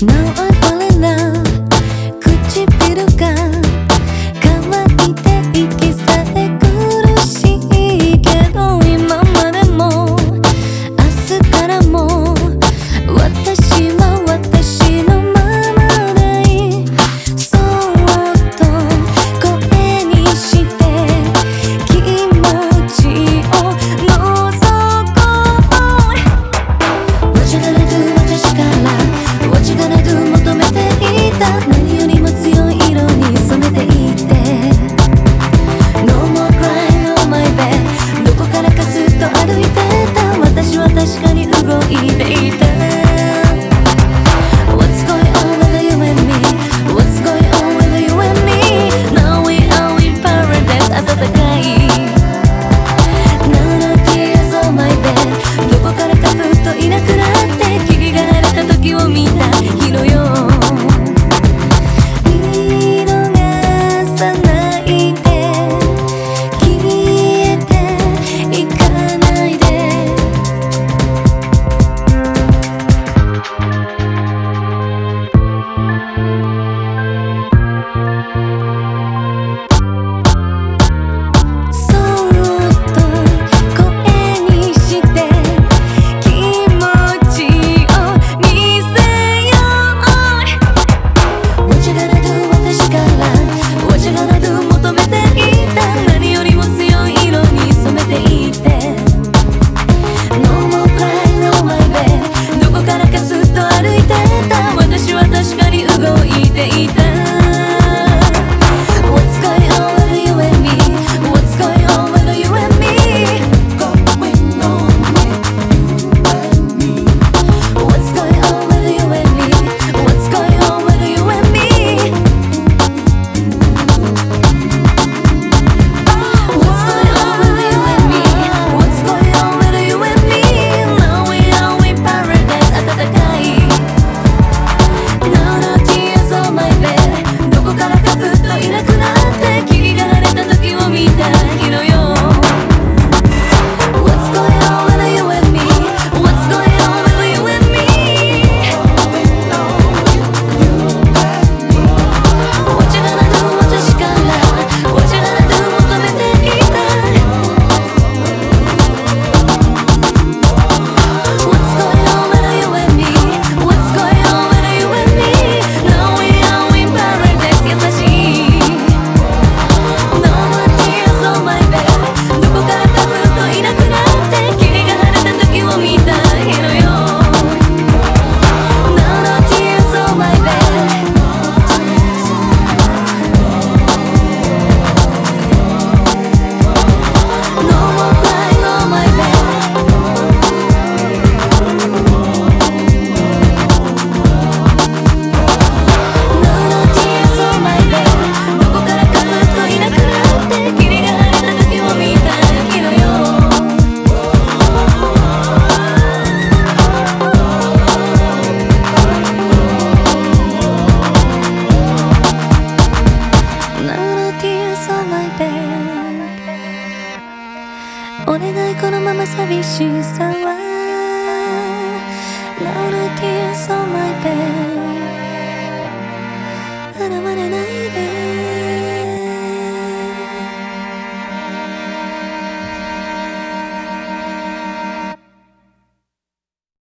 No. 나 お願いこのまま寂しさは Now the tears on my bed 現れないで